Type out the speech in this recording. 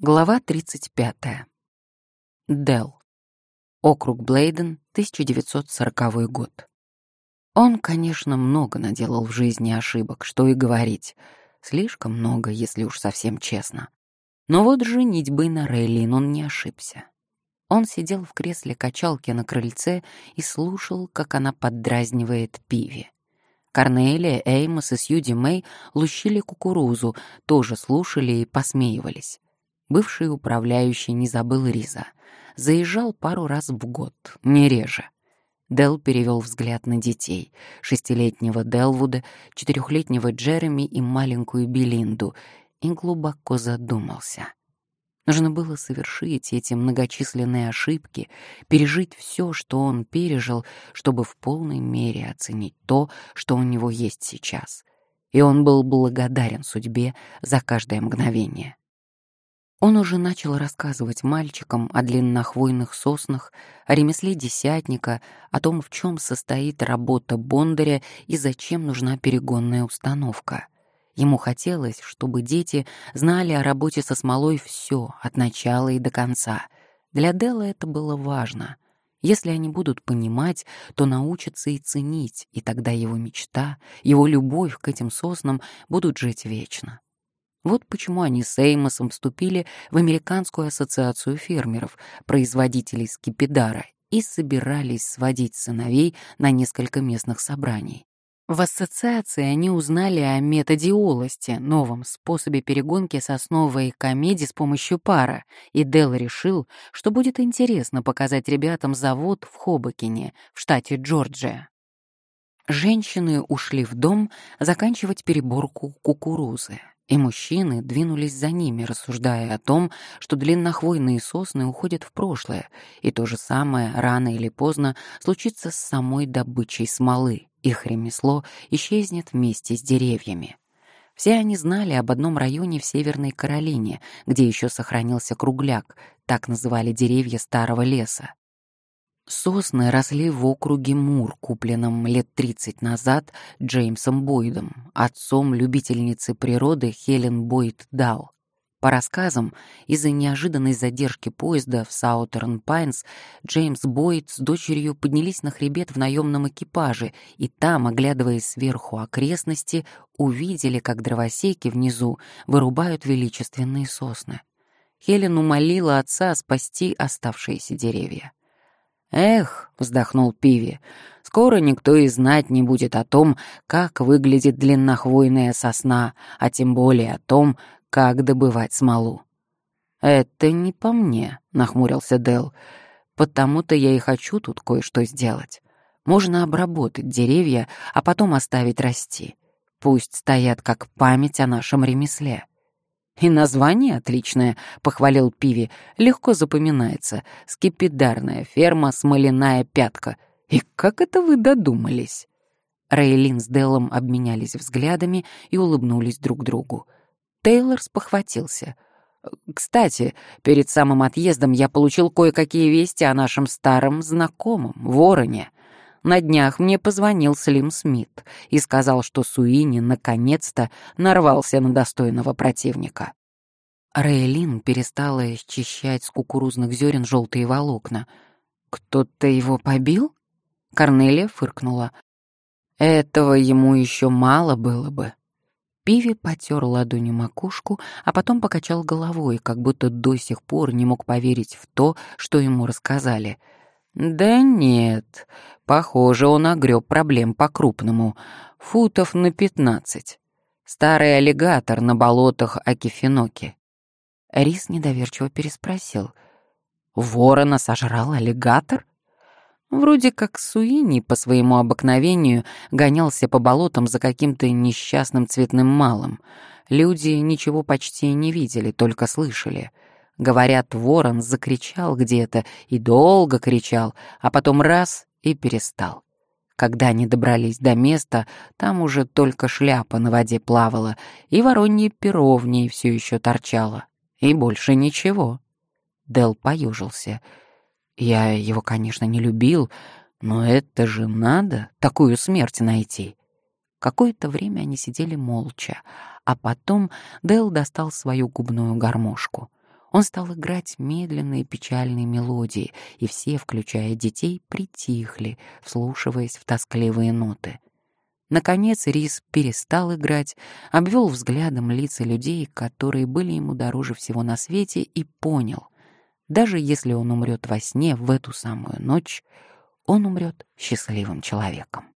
Глава 35. Дел. Округ Блейден, 1940 год. Он, конечно, много наделал в жизни ошибок, что и говорить. Слишком много, если уж совсем честно. Но вот женитьбой на Рейлин он не ошибся. Он сидел в кресле качалки на крыльце и слушал, как она поддразнивает Пиви. Корнелия, Эймос и Сьюди Мэй лущили кукурузу, тоже слушали и посмеивались. Бывший управляющий не забыл Риза. Заезжал пару раз в год, не реже. Дел перевел взгляд на детей. Шестилетнего Делвуда, четырехлетнего Джереми и маленькую Белинду. И глубоко задумался. Нужно было совершить эти многочисленные ошибки, пережить все, что он пережил, чтобы в полной мере оценить то, что у него есть сейчас. И он был благодарен судьбе за каждое мгновение. Он уже начал рассказывать мальчикам о длиннохвойных соснах, о ремесле десятника, о том, в чем состоит работа бондаря и зачем нужна перегонная установка. Ему хотелось, чтобы дети знали о работе со смолой все, от начала и до конца. Для Дела это было важно. Если они будут понимать, то научатся и ценить, и тогда его мечта, его любовь к этим соснам будут жить вечно. Вот почему они с Эймосом вступили в Американскую ассоциацию фермеров, производителей скипидара, и собирались сводить сыновей на несколько местных собраний. В ассоциации они узнали о методе олости, новом способе перегонки сосновой комедии с помощью пара, и Дел решил, что будет интересно показать ребятам завод в Хобокине, в штате Джорджия. Женщины ушли в дом заканчивать переборку кукурузы. И мужчины двинулись за ними, рассуждая о том, что длиннохвойные сосны уходят в прошлое, и то же самое рано или поздно случится с самой добычей смолы. Их ремесло исчезнет вместе с деревьями. Все они знали об одном районе в Северной Каролине, где еще сохранился кругляк, так называли деревья старого леса. Сосны росли в округе Мур, купленном лет 30 назад Джеймсом Бойдом, отцом любительницы природы Хелен Бойд Дал. По рассказам, из-за неожиданной задержки поезда в Саутерн Пайнс Джеймс Бойд с дочерью поднялись на хребет в наемном экипаже и там, оглядываясь сверху окрестности, увидели, как дровосеки внизу вырубают величественные сосны. Хелен умолила отца спасти оставшиеся деревья. «Эх», — вздохнул Пиви, — «скоро никто и знать не будет о том, как выглядит длиннохвойная сосна, а тем более о том, как добывать смолу». «Это не по мне», — нахмурился Дел. «Потому-то я и хочу тут кое-что сделать. Можно обработать деревья, а потом оставить расти. Пусть стоят как память о нашем ремесле». «И название отличное», — похвалил Пиви. «Легко запоминается. Скипидарная ферма, смоляная пятка. И как это вы додумались?» Рейлин с Деллом обменялись взглядами и улыбнулись друг другу. Тейлор спохватился. «Кстати, перед самым отъездом я получил кое-какие вести о нашем старом знакомом, Вороне. На днях мне позвонил Слим Смит и сказал, что Суини наконец-то нарвался на достойного противника. Рейлин перестала счищать с кукурузных зерен желтые волокна. «Кто-то его побил?» Корнелия фыркнула. «Этого ему еще мало было бы». Пиви потер ладонью макушку, а потом покачал головой, как будто до сих пор не мог поверить в то, что ему рассказали — да нет, похоже, он огреб проблем по-крупному, футов на пятнадцать. Старый аллигатор на болотах Акифиноки. Рис недоверчиво переспросил. «Ворона сожрал аллигатор?» Вроде как Суини по своему обыкновению гонялся по болотам за каким-то несчастным цветным малым. Люди ничего почти не видели, только слышали — Говорят, ворон закричал где-то и долго кричал, а потом раз — и перестал. Когда они добрались до места, там уже только шляпа на воде плавала, и воронье перо в ней все еще торчало. И больше ничего. Дел поюжился. Я его, конечно, не любил, но это же надо такую смерть найти. Какое-то время они сидели молча, а потом Дел достал свою губную гармошку. Он стал играть медленные печальные мелодии, и все, включая детей, притихли, вслушиваясь в тоскливые ноты. Наконец Рис перестал играть, обвел взглядом лица людей, которые были ему дороже всего на свете, и понял, даже если он умрет во сне в эту самую ночь, он умрет счастливым человеком.